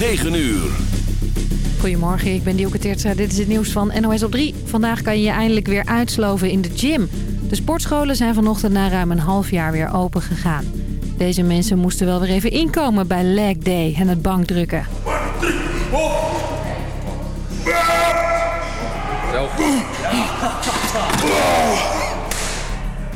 9 uur. Goedemorgen, ik ben Dielke. Dit is het nieuws van NOS op 3. Vandaag kan je je eindelijk weer uitsloven in de gym. De sportscholen zijn vanochtend na ruim een half jaar weer open gegaan. Deze mensen moesten wel weer even inkomen bij leg day en het bankdrukken.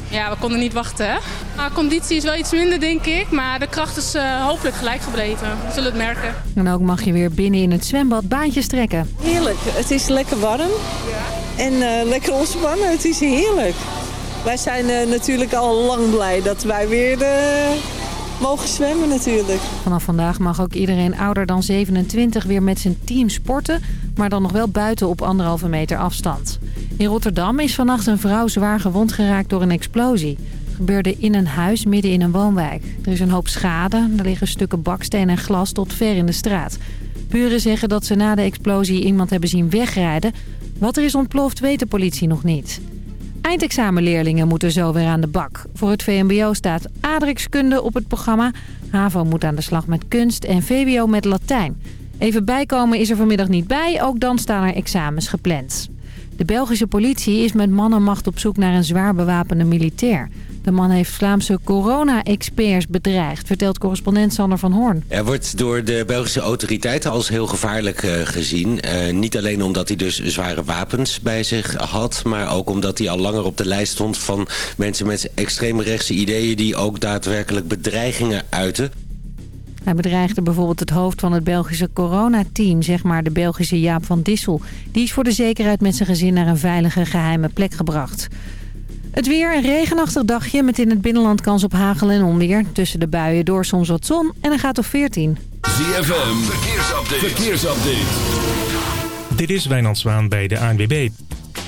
Ja, we konden niet wachten. Hè? Maar conditie is wel iets minder, denk ik. Maar de kracht is uh, hopelijk gelijk gebleven. We zullen het merken. En ook mag je weer binnen in het zwembad baantjes trekken. Heerlijk. Het is lekker warm. Ja. En uh, lekker ontspannen. Het is heerlijk. Wij zijn uh, natuurlijk al lang blij dat wij weer mogen zwemmen natuurlijk. Vanaf vandaag mag ook iedereen ouder dan 27 weer met zijn team sporten. Maar dan nog wel buiten op anderhalve meter afstand. In Rotterdam is vannacht een vrouw zwaar gewond geraakt door een explosie. Gebeurde in een huis midden in een woonwijk. Er is een hoop schade. Er liggen stukken baksteen en glas tot ver in de straat. Buren zeggen dat ze na de explosie iemand hebben zien wegrijden. Wat er is ontploft weet de politie nog niet. Eindexamenleerlingen moeten zo weer aan de bak. Voor het VMBO staat aardrijkskunde op het programma. HAVO moet aan de slag met kunst en VWO met Latijn. Even bijkomen is er vanmiddag niet bij, ook dan staan er examens gepland. De Belgische politie is met mannenmacht op zoek naar een zwaar bewapende militair. De man heeft Vlaamse corona-experts bedreigd, vertelt correspondent Sander van Hoorn. Er wordt door de Belgische autoriteiten als heel gevaarlijk uh, gezien. Uh, niet alleen omdat hij dus zware wapens bij zich had... maar ook omdat hij al langer op de lijst stond van mensen met extreemrechtse ideeën... die ook daadwerkelijk bedreigingen uiten. Hij bedreigde bijvoorbeeld het hoofd van het Belgische coronateam, zeg maar de Belgische Jaap van Dissel. Die is voor de zekerheid met zijn gezin naar een veilige geheime plek gebracht. Het weer, een regenachtig dagje met in het binnenland kans op hagel en onweer. Tussen de buien door soms wat zon en een gaat op 14. ZFM, verkeersupdate. verkeersupdate. Dit is Wijnand Zwaan bij de ANWB.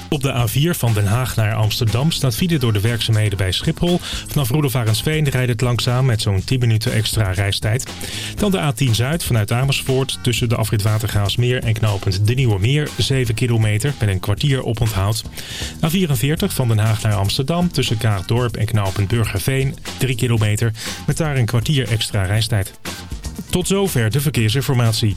Op de A4 van Den Haag naar Amsterdam staat file door de werkzaamheden bij Schiphol. Vanaf Roelofarensveen rijdt het langzaam met zo'n 10 minuten extra reistijd. Dan de A10 Zuid vanuit Amersfoort tussen de afrit Watergaasmeer en knooppunt De Nieuwe Meer 7 kilometer met een kwartier op onthoud. A44 van Den Haag naar Amsterdam tussen Kaagdorp en knooppunt Burgerveen 3 kilometer met daar een kwartier extra reistijd. Tot zover de verkeersinformatie.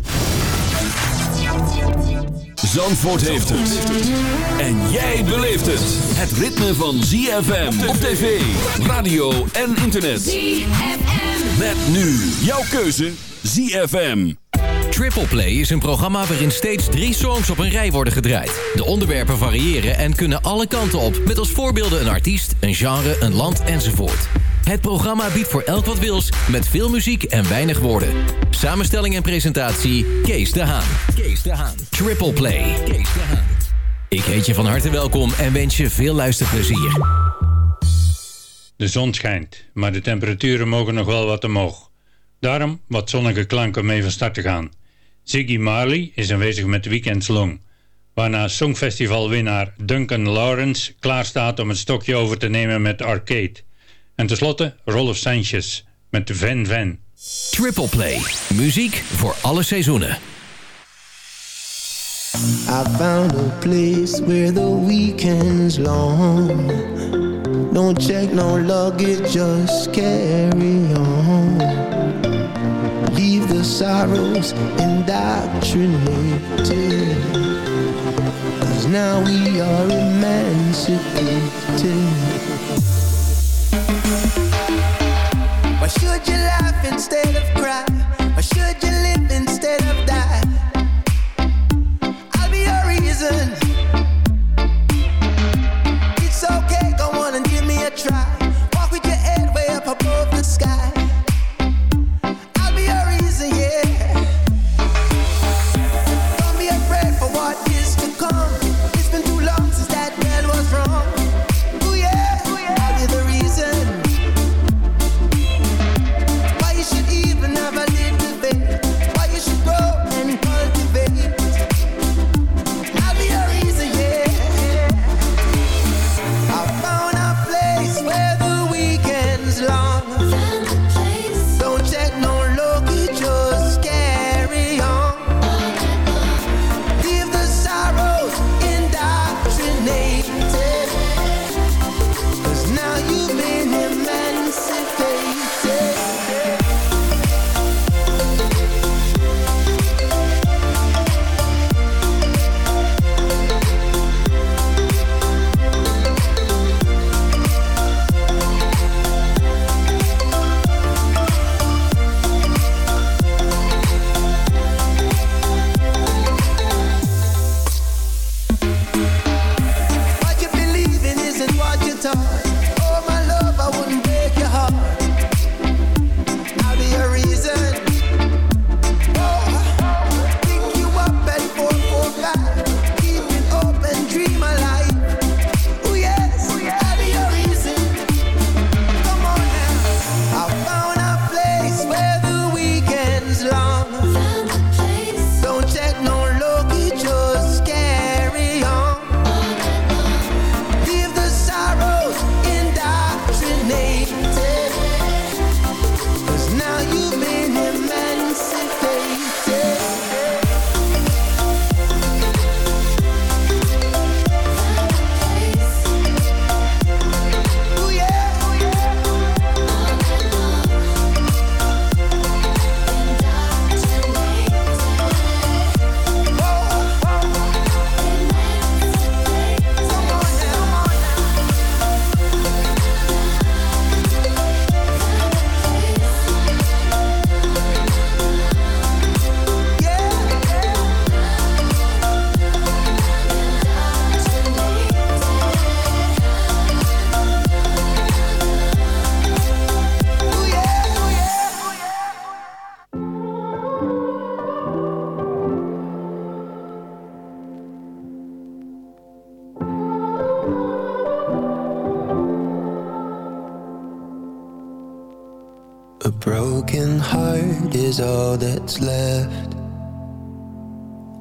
Zandvoort heeft het. En jij beleeft het. Het ritme van ZFM op tv, radio en internet. ZFM. Met nu jouw keuze ZFM. Triple Play is een programma waarin steeds drie songs op een rij worden gedraaid. De onderwerpen variëren en kunnen alle kanten op. Met als voorbeelden een artiest, een genre, een land enzovoort. Het programma biedt voor elk wat wils, met veel muziek en weinig woorden. Samenstelling en presentatie, Kees de Haan. Kees de Haan. Triple Play. Kees de Haan. Ik heet je van harte welkom en wens je veel luisterplezier. De zon schijnt, maar de temperaturen mogen nog wel wat omhoog. Daarom wat zonnige klanken mee van start te gaan. Ziggy Marley is aanwezig met Weekends Long, waarna Songfestivalwinnaar Duncan Lawrence klaarstaat om het stokje over te nemen met Arcade. En tenslotte Rolf Sanchez met Van Van. Triple Play. Muziek voor alle seizoenen. I found a place where the weekend's long. Don't check no luggage, just carry on. Leave the sorrows indoctrinated. Cause now we are emancipated. Why should you laugh instead of cry? Why should you live instead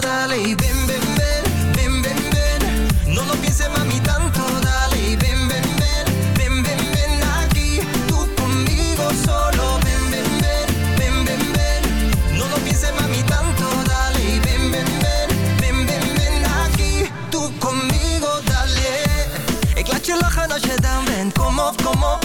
dale ven, ven, ven, ven. No lo pienses mami tanto, dale ven, ven, ven, ven, ven, aquí. Tú conmigo solo, ven, ven, ven, ven. No lo pienses mami tanto, dale ven, ven, ven, ven, ven, aquí. Tú conmigo, dale. Ik laat je lachen als je down bent. Kom op, kom op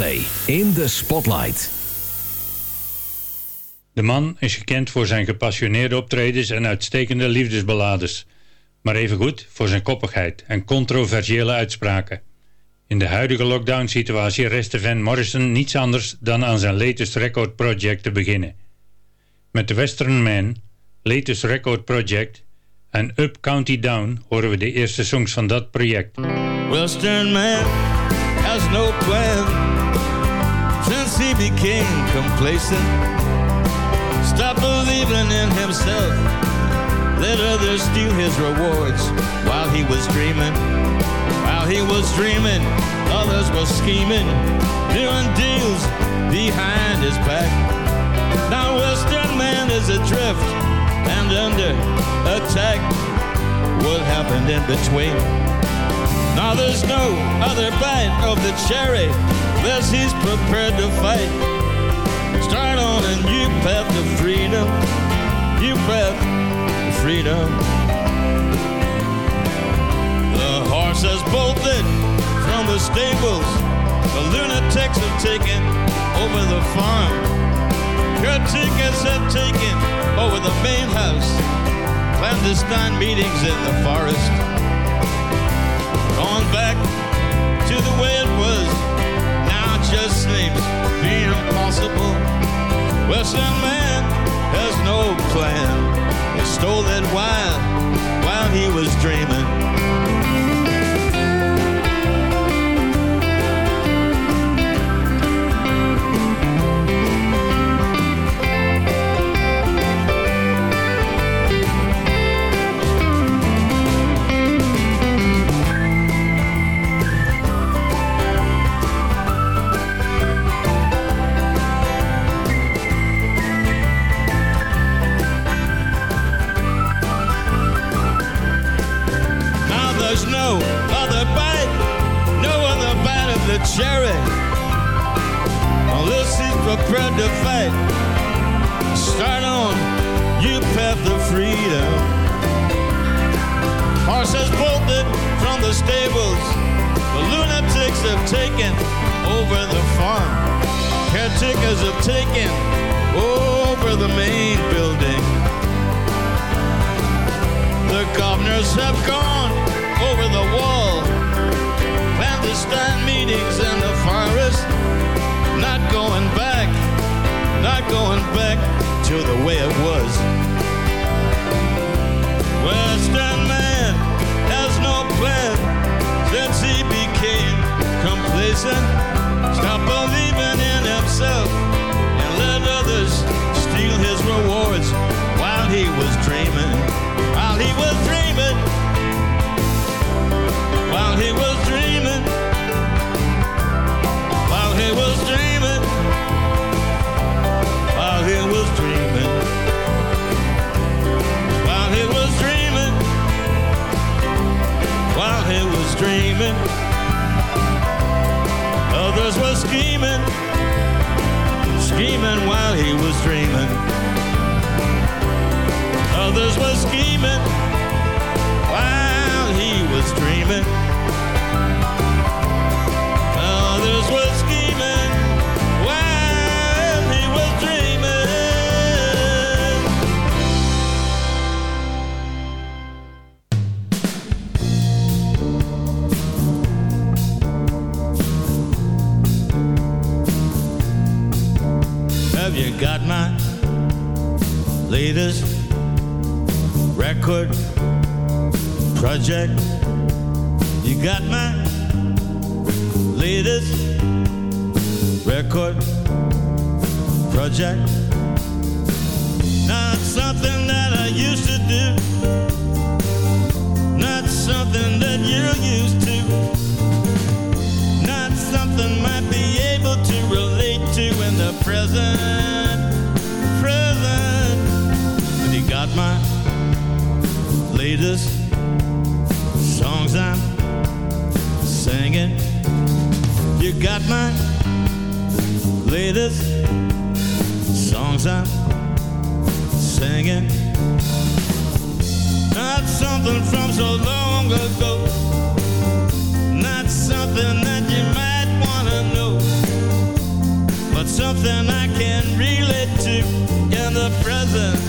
Coldplay in the Spotlight. De man is gekend voor zijn gepassioneerde optredens en uitstekende liefdesballades. Maar evengoed voor zijn koppigheid en controversiële uitspraken. In de huidige lockdown-situatie restte Van Morrison niets anders dan aan zijn latest record project te beginnen. Met The Western Man, latest record project en Up County Down horen we de eerste songs van dat project. Western Man has no plan since he became complacent. Stop believing in himself. Let others steal his rewards while he was dreaming. While he was dreaming, others were scheming, doing deals behind his back. Now Western Man is adrift and under attack. What happened in between? Now there's no other bite of the cherry unless he's prepared to fight. Start on a new path to freedom, new path to freedom. The horse has bolted from the stables. The lunatics have taken over the farm. Caretakers have taken over the main house. Clandestine meetings in the forest. Gone back to the way it was. Now it just seems be impossible. Western man has no plan. He stole that wine while he was dreaming. The cherry. Prepared to fight. Start on, you path of freedom. Horses bolted from the stables. The lunatics have taken over the farm. Caretakers have taken over the main building. The governors have gone over the wall. Clandestine meetings in the forest. Not going back, not going back to the way it was. Western man has no plan since he became complacent. Stop believing in himself and let others steal his rewards while he was dreaming. While he was dreaming. While he was dreaming. Dreaming. Others were scheming. Scheming while he was dreaming. Others were scheming while he was dreaming. Project? You got my latest record project? Not something that I used to do. Not something that you're used to. Not something might be able to relate to in the present. Present. Have you got my latest songs I'm singing? You got my latest songs I'm singing? Not something from so long ago. Not something that you might want to know. But something I can relate to in the present,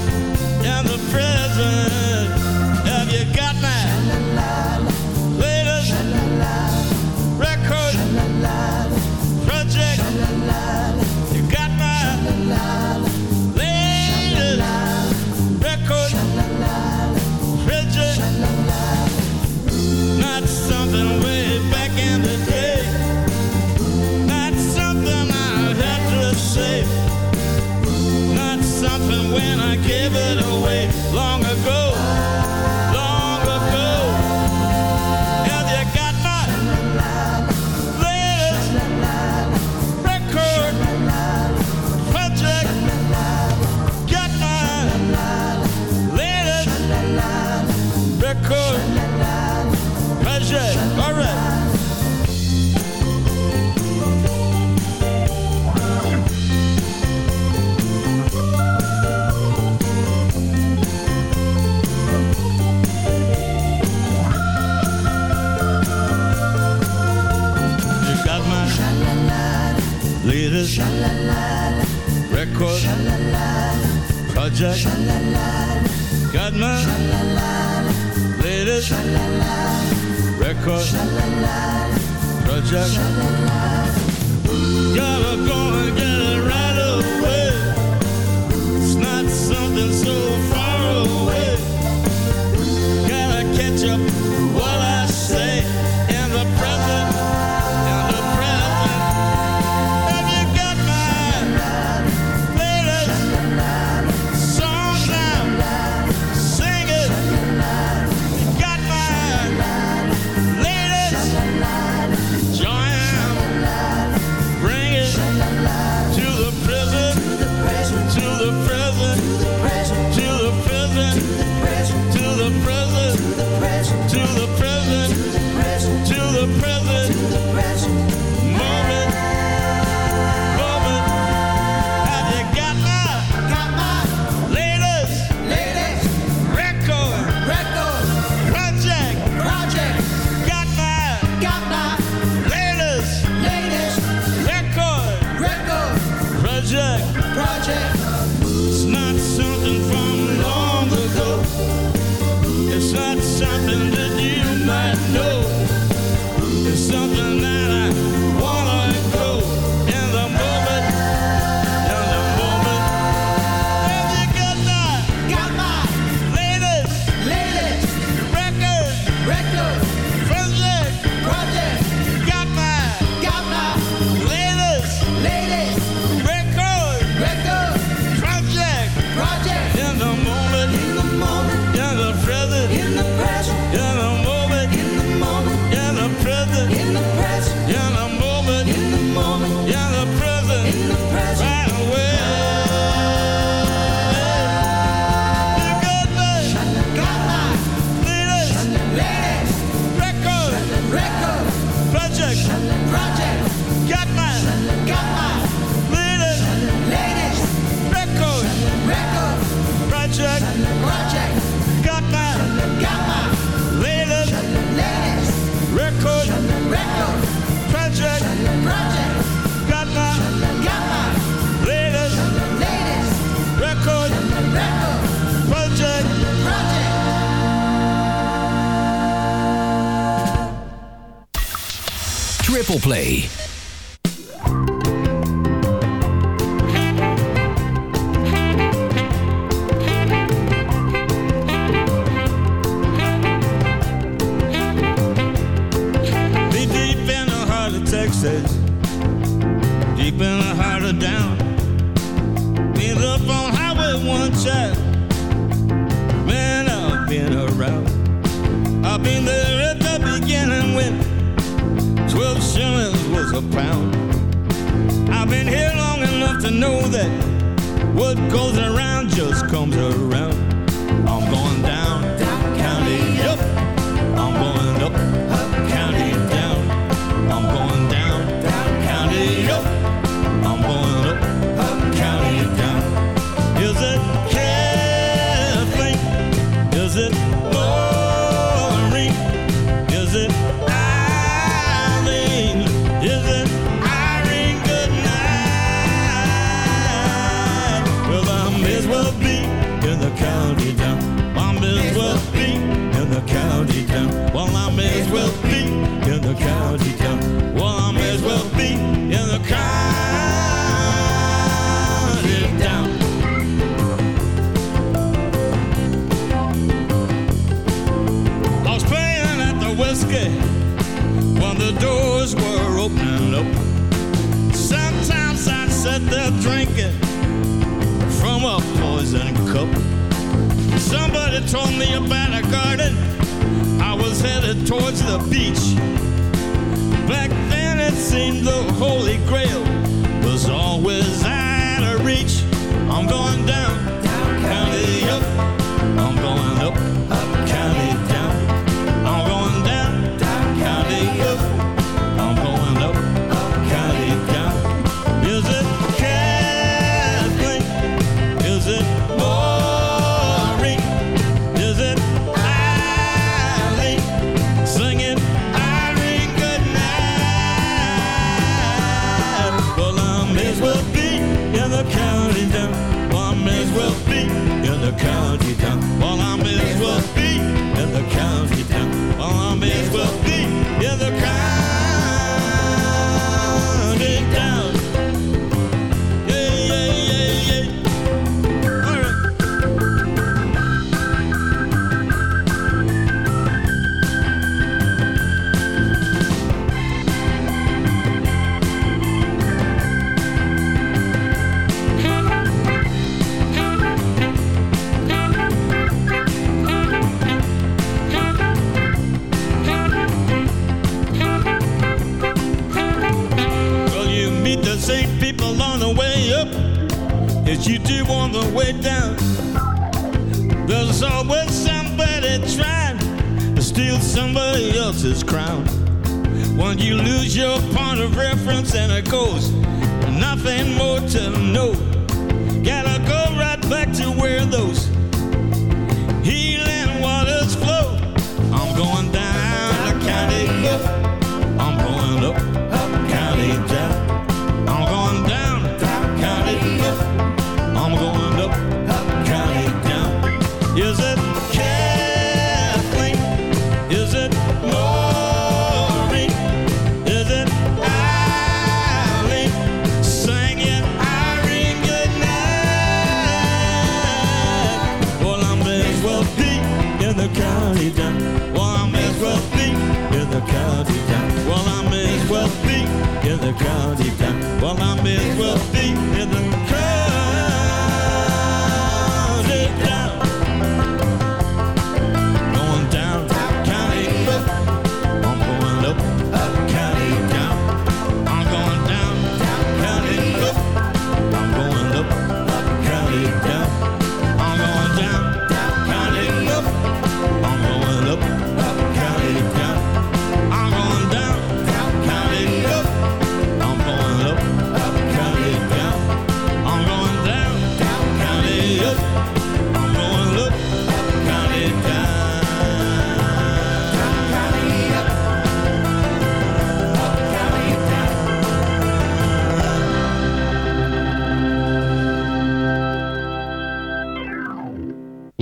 in the present. Have you got I record project. Gotta go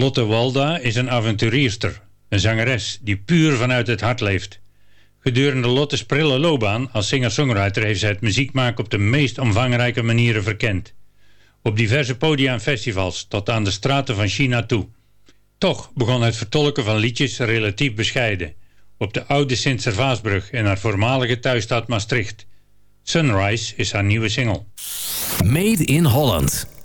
Lotte Walda is een avonturierster, een zangeres die puur vanuit het hart leeft. Gedurende Lotte's prille loopbaan als singer-songwriter heeft zij het muziek maken op de meest omvangrijke manieren verkend. Op diverse podia en festivals, tot aan de straten van China toe. Toch begon het vertolken van liedjes relatief bescheiden. Op de oude Sint-Servaasbrug in haar voormalige thuisstad Maastricht. Sunrise is haar nieuwe single. Made in Holland.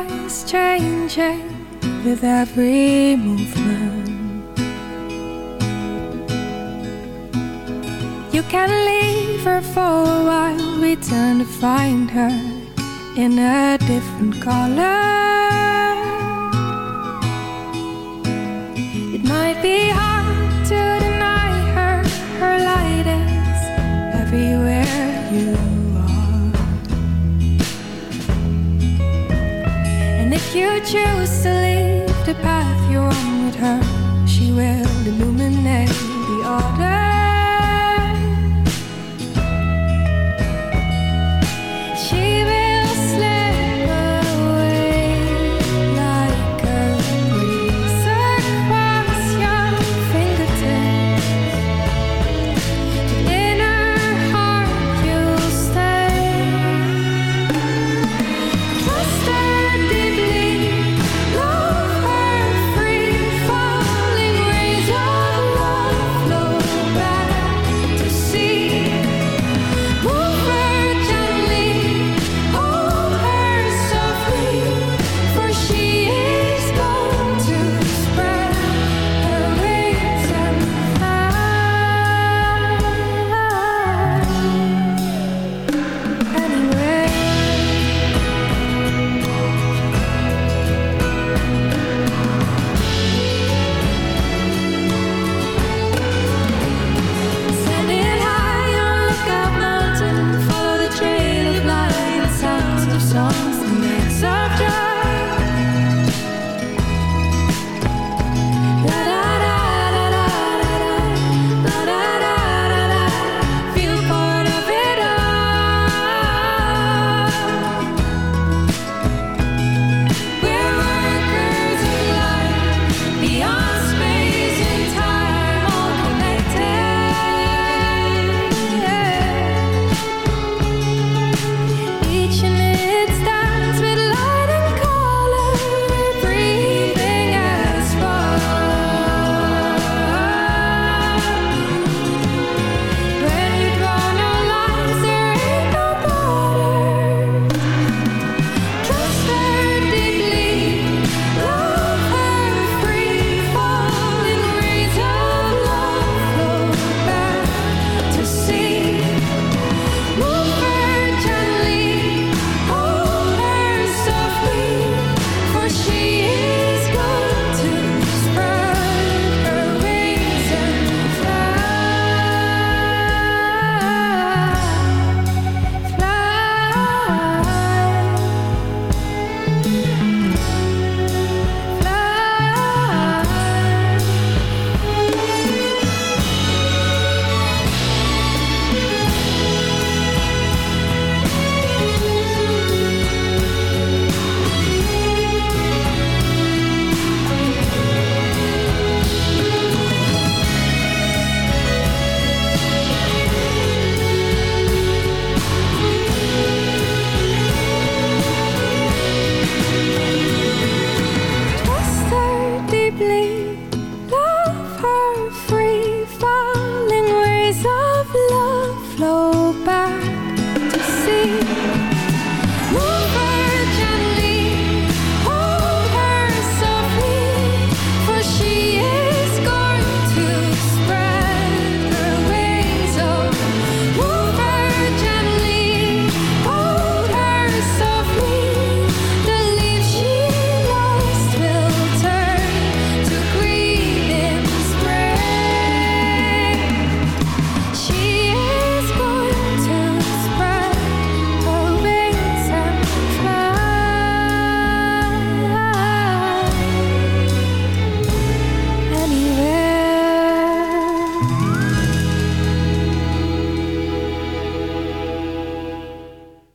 was changing with every movement. You can leave her for a while, return to find her in a different color. It might be hard to deny her, her light is everywhere. If you choose to leave the path you're on with her, she will illuminate the order.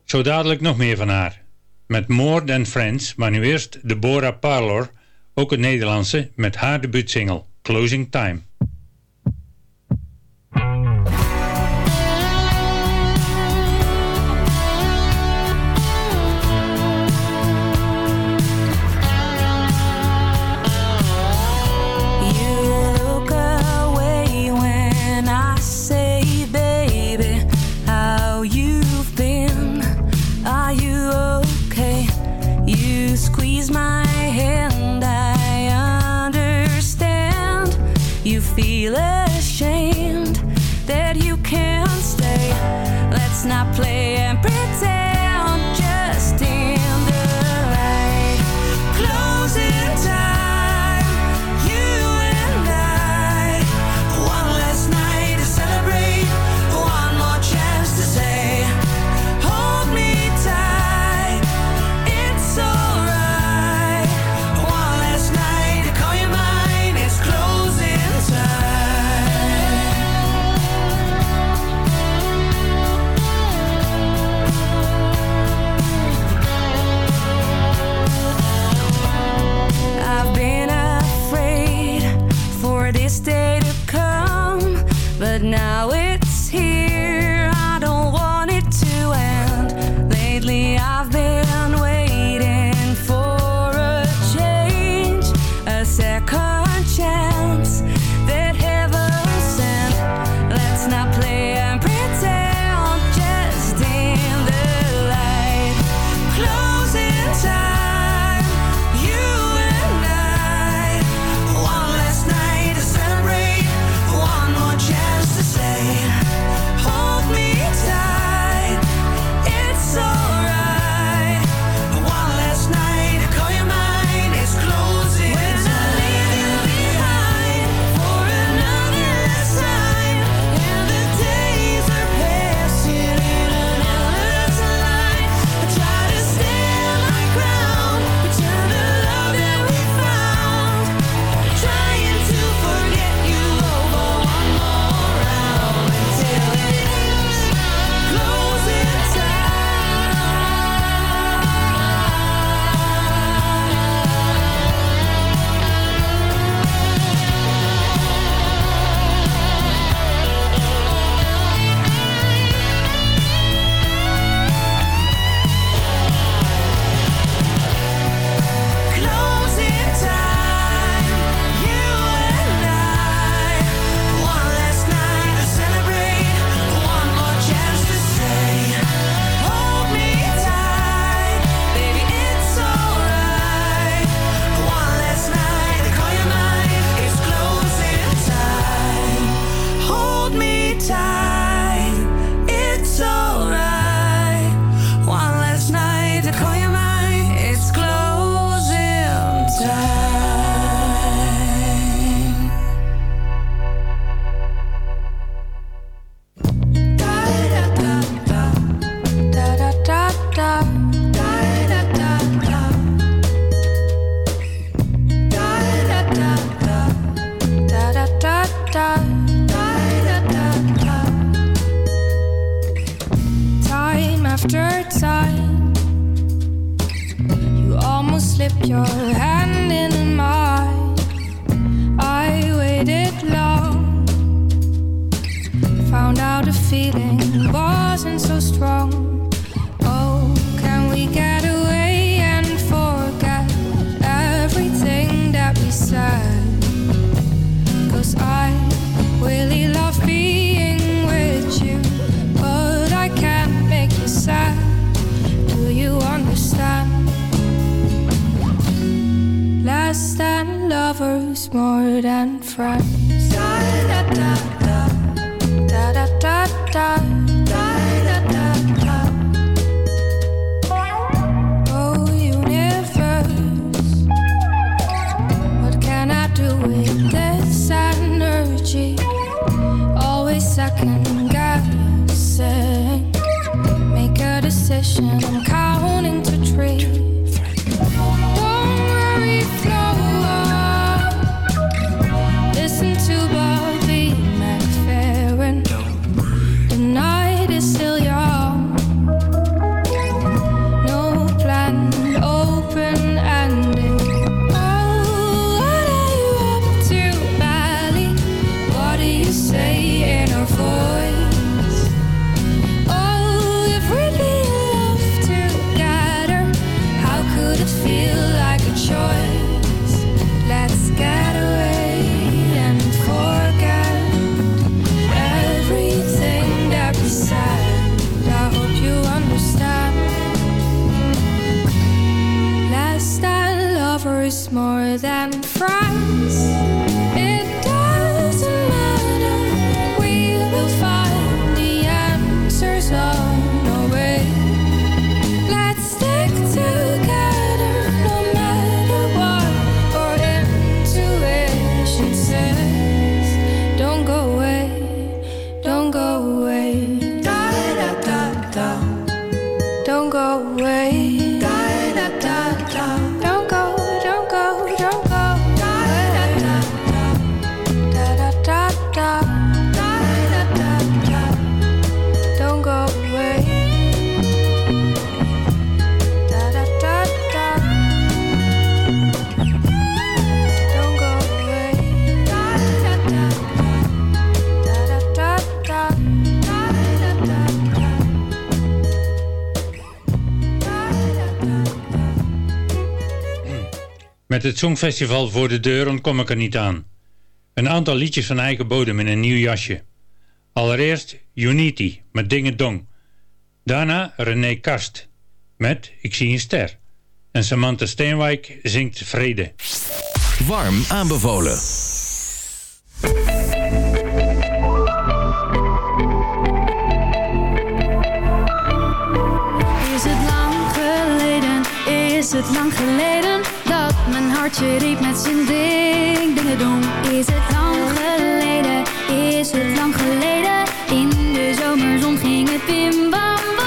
Zo dadelijk nog meer van haar. Met More Than Friends, maar nu eerst Deborah Parlor, ook het Nederlandse, met haar debuutsingle Closing Time. after time. You almost slipped your hand in mine. I waited long, found out a feeling wasn't so strong. het Songfestival voor de deur ontkom ik er niet aan. Een aantal liedjes van eigen bodem in een nieuw jasje. Allereerst Unity met Ding Dong. Daarna René Kast met Ik zie een ster. En Samantha Steenwijk zingt Vrede. Warm aanbevolen. Is het lang geleden? Is het lang geleden? hartje riep met zijn ding, ding dong Is het lang geleden, is het lang geleden. In de zomerzon ging het bim bam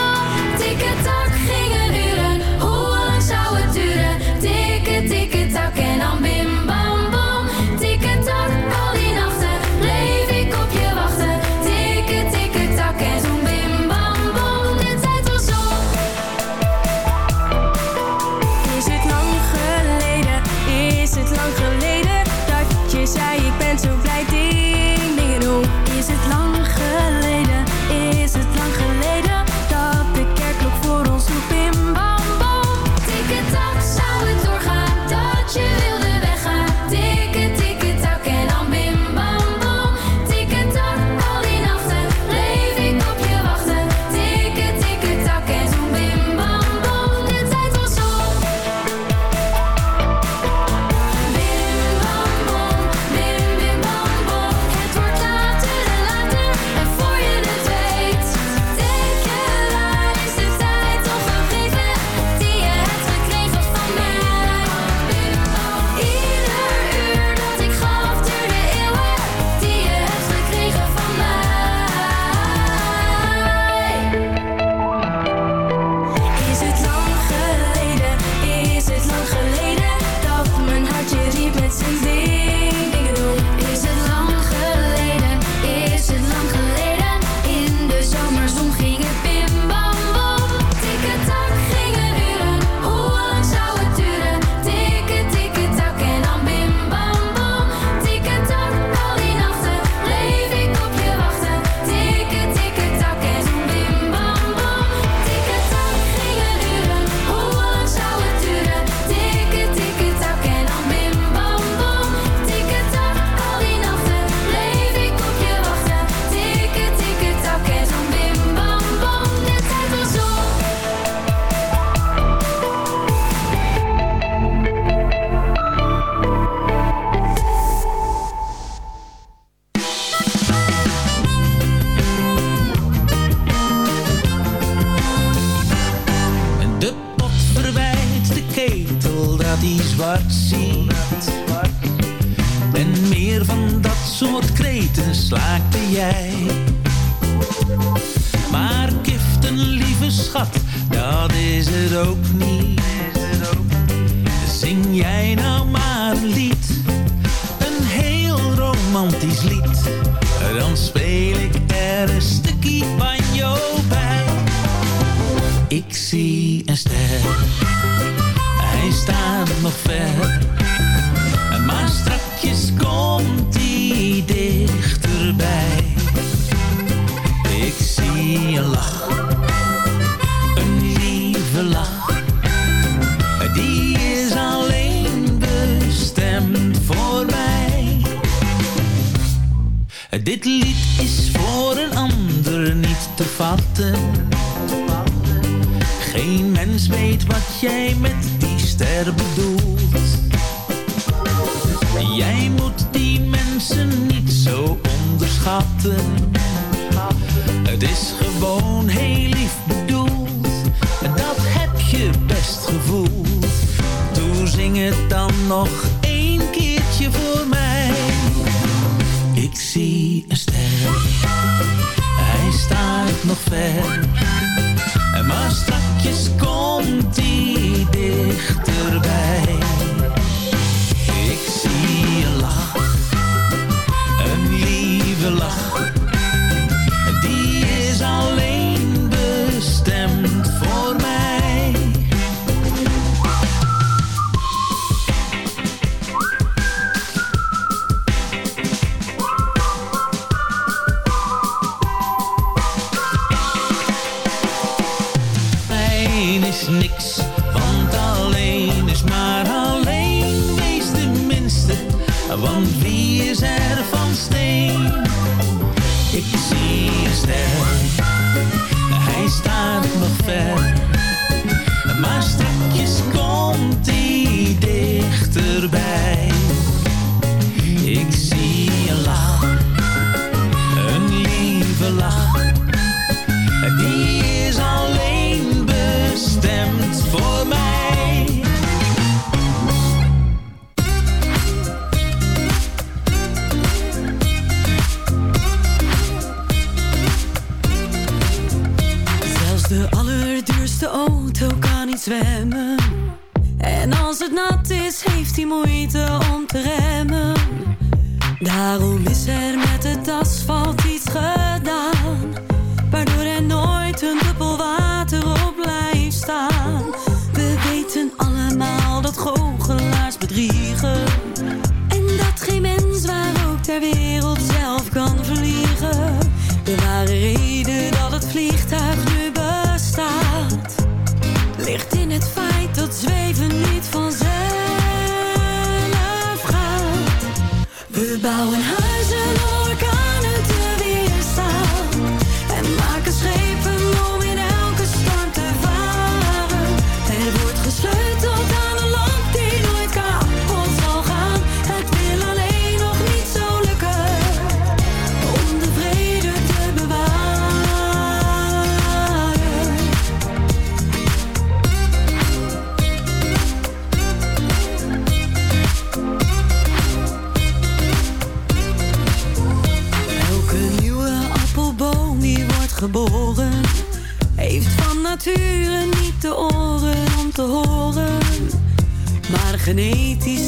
genetisch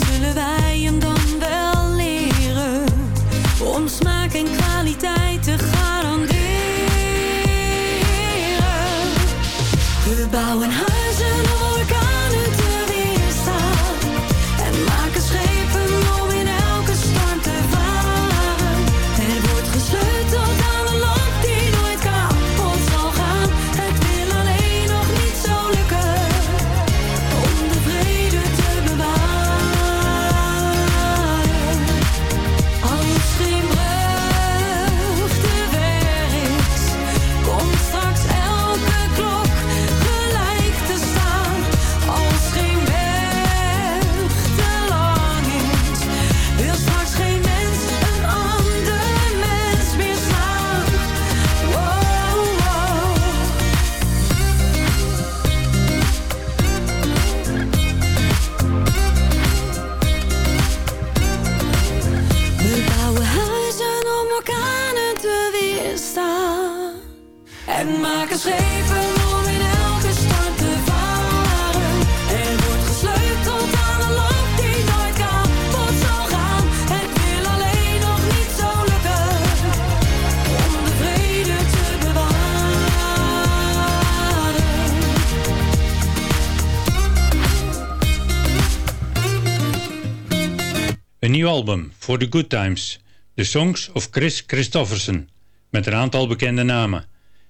Een nieuw album, For the Good Times. The Songs of Chris Christofferson. Met een aantal bekende namen.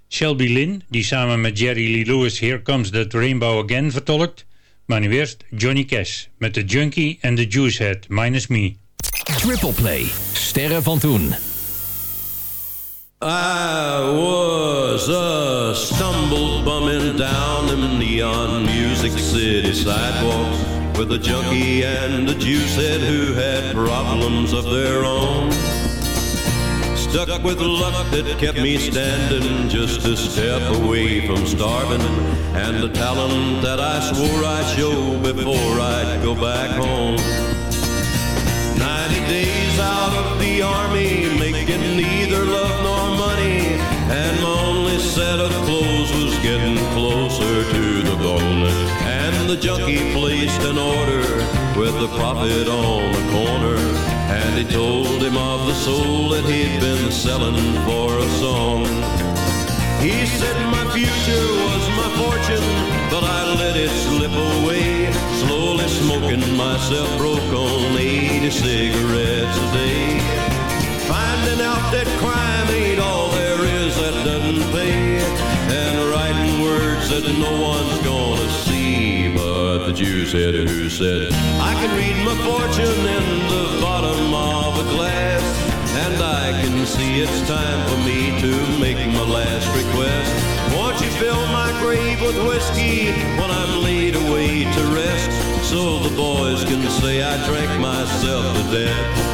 Shelby Lynn, die samen met Jerry Lee Lewis Here Comes That Rainbow Again vertolkt. Maar nu eerst Johnny Cash met The Junkie and the Juicehead, Minus Me. Triple Play. Sterren van toen. I was a stumbled bumming down them neon music city sidewalks with a junkie and a juicehead who had problems of their own. Stuck with luck that kept me standing just a step away from starving and the talent that I swore I'd show before I'd go back home. 90 days out of the army, making neither love nor money, and my only set of clothes was getting closer to the bone. And the junkie placed an order with the prophet on the corner, and he told him of the soul that he'd been selling for a song. He said my future was my fortune, but I let it slip away. Slowly smoking myself broke on 80 cigarettes a day. Finding out that crime ain't all there is that doesn't pay. And writing words that no one's the Jew said who said, I can read my fortune in the bottom of a glass. And I can see it's time for me to make my last request. Won't you fill my grave with whiskey when I'm laid away to rest? So the boys can say I drank myself to death.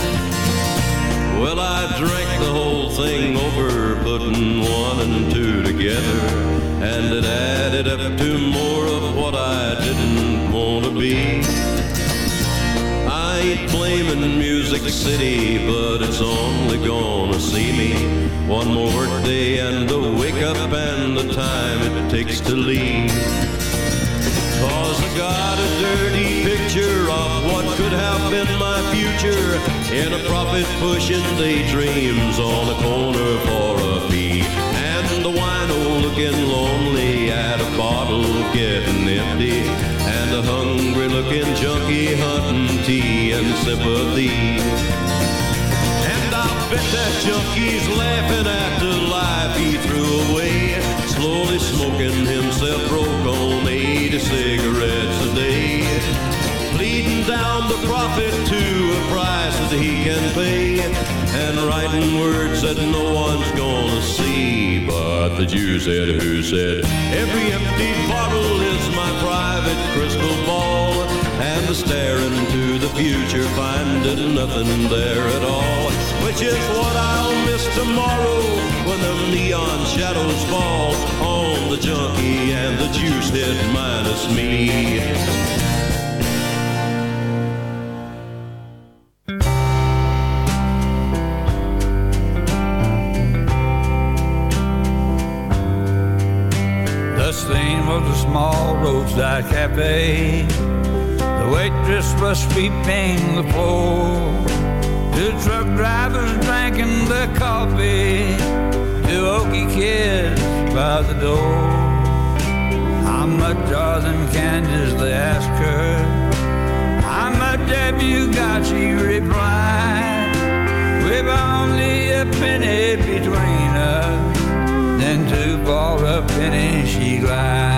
Well, I drank the whole thing over, putting one and two together. And it added up to more of what I didn't be. I ain't blaming Music City, but it's only gonna see me one more day and the wake up and the time it takes to leave. Cause I got a dirty picture of what could have been my future in a profit pushing daydreams on a corner for a fee. The wino oh, looking lonely at a bottle getting empty. And a hungry looking junkie hunting tea and sympathy. And I'll bet that junkie's laughing at the life he threw away. Slowly smoking himself broke on 80 cigarettes a day. Bleeding down the profit to a price that he can pay. And writing words that no one's gonna see. But the Jew said, who said, every empty bottle is my private crystal ball. And the staring to the future, finding nothing there at all. Which is what I'll miss tomorrow when the neon shadows fall on the junkie and the juice head minus me. Roadside cafe. The waitress was sweeping the floor. Two truck drivers drinking the coffee. Two oaky kids by the door. How much are them candies, they asked her. How much have you got, she replied. We've only a penny between us. Then two for a penny she glides.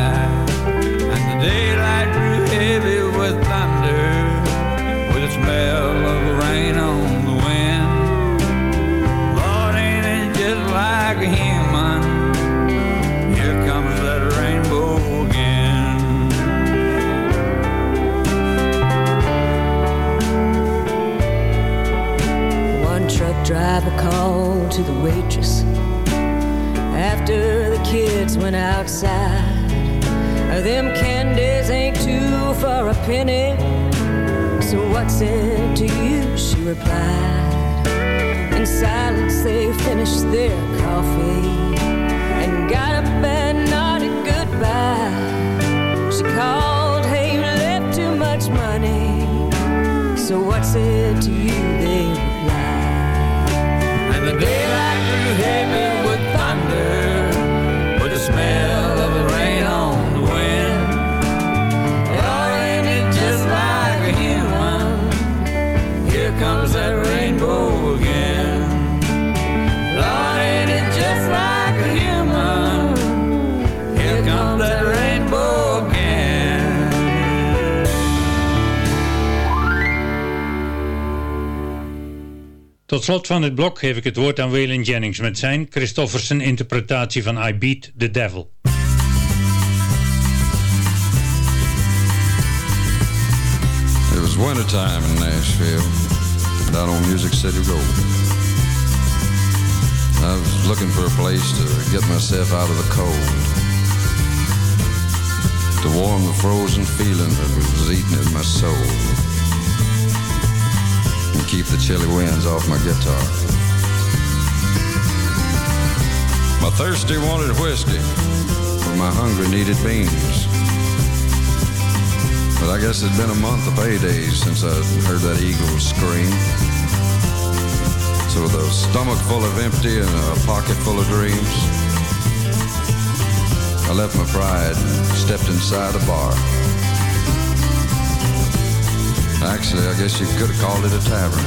Driver called to the waitress after the kids went outside. Them candies ain't two for a penny. So what's it to you? She replied. In silence, they finished their coffee. and got up and nodded goodbye. She called, hey, you left too much money. So what's it to you, they daylight grew heavy Tot slot van het blok geef ik het woord aan Waylon Jennings met zijn Christofferson interpretatie van I Beat the Devil. It was wintertime in Nashville, down on Music City Road. I was looking for a place to get myself out of the cold, to warm the frozen feeling that was eating at my soul, and keep the chilly winds off my guitar. My thirsty wanted whiskey, but my hungry needed beans. But I guess it's been a month of paydays since I heard that eagle scream. So with a stomach full of empty and a pocket full of dreams, I left my pride and stepped inside a bar. Actually, I guess you could have called it a tavern.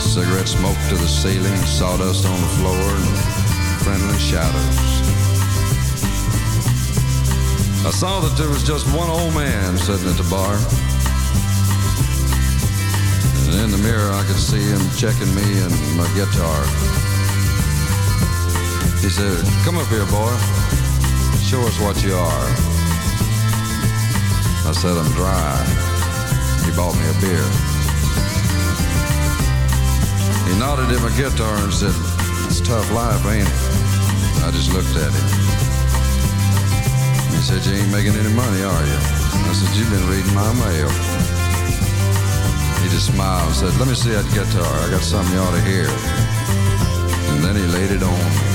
Cigarette smoke to the ceiling, sawdust on the floor, and friendly shadows. I saw that there was just one old man sitting at the bar. And in the mirror, I could see him checking me and my guitar. He said, Come up here, boy. Show us what you are. I said, I'm dry. He bought me a beer. He nodded at my guitar and said, It's tough life, ain't it? I just looked at him. He said, You ain't making any money, are you? I said, You've been reading my mail. He just smiled and said, Let me see that guitar. I got something you ought to hear. And then he laid it on.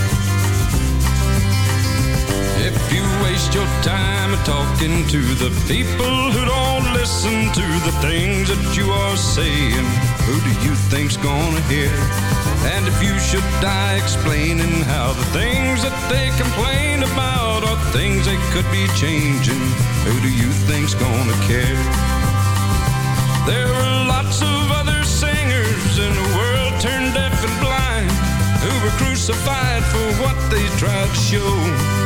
If you waste your time talking to the people who don't listen to the things that you are saying, who do you think's gonna hear? And if you should die explaining how the things that they complain about are things they could be changing, who do you think's gonna care? There were lots of other singers in a world turned deaf and blind who were crucified for what they tried to show.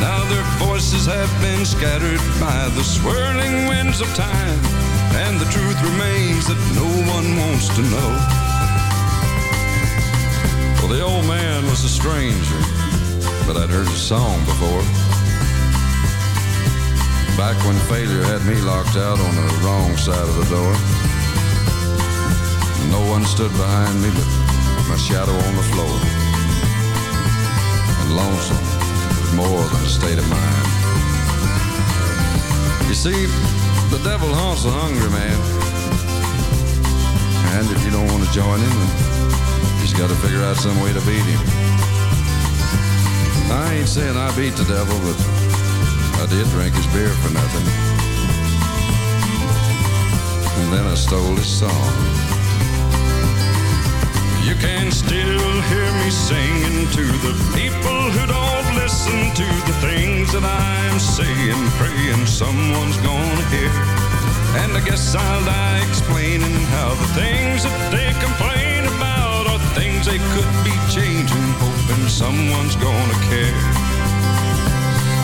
Now their voices have been scattered by the swirling winds of time, and the truth remains that no one wants to know. Well, the old man was a stranger, but I'd heard his song before. Back when failure had me locked out on the wrong side of the door. No one stood behind me but my shadow on the floor. And lonesome more than a state of mind. You see, the devil haunts a hungry man. And if you don't want to join him, you just got to figure out some way to beat him. I ain't saying I beat the devil, but I did drink his beer for nothing. And then I stole his song. You can still hear me singing to the people who don't listen to the things that I'm saying, praying someone's gonna hear. And I guess I'll die explaining how the things that they complain about are things they could be changing, hoping someone's gonna care.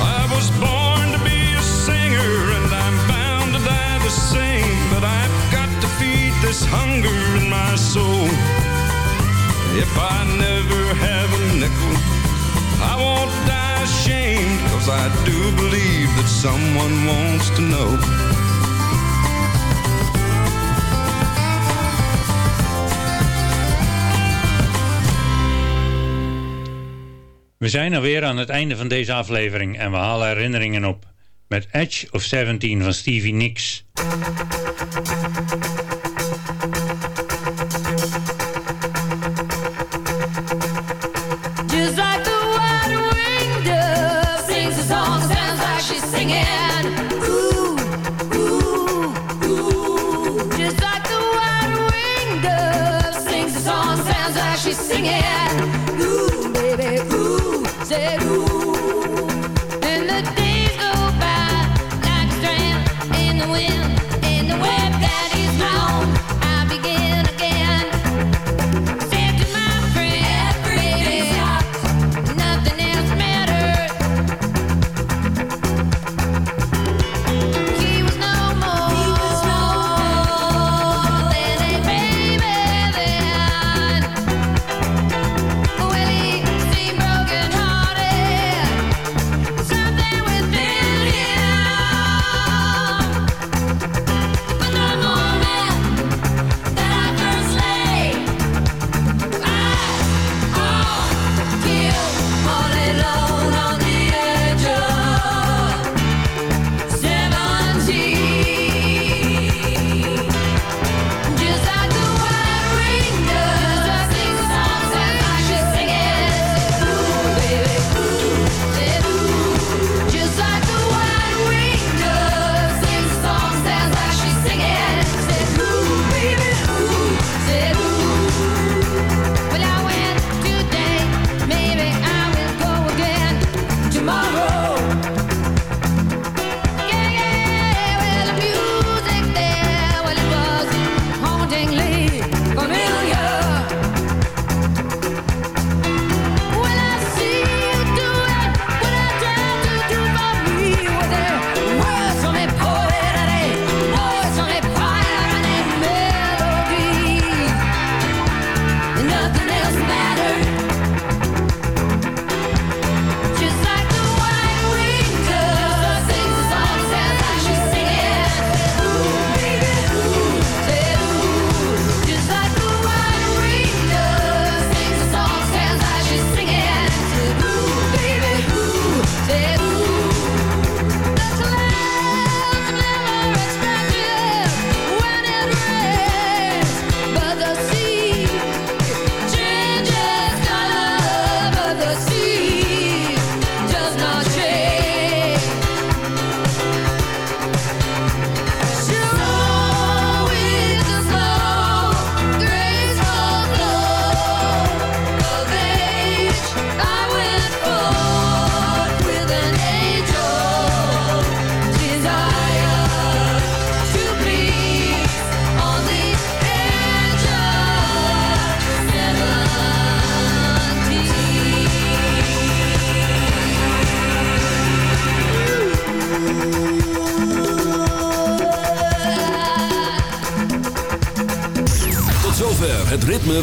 I was born to be a singer and I'm bound to die the same, but I've got to feed this hunger in my soul. If I never have a nickel, I won't die ashamed, cause I do believe that someone wants to know. We zijn alweer aan het einde van deze aflevering en we halen herinneringen op. Met Edge of 17 van Stevie Nicks.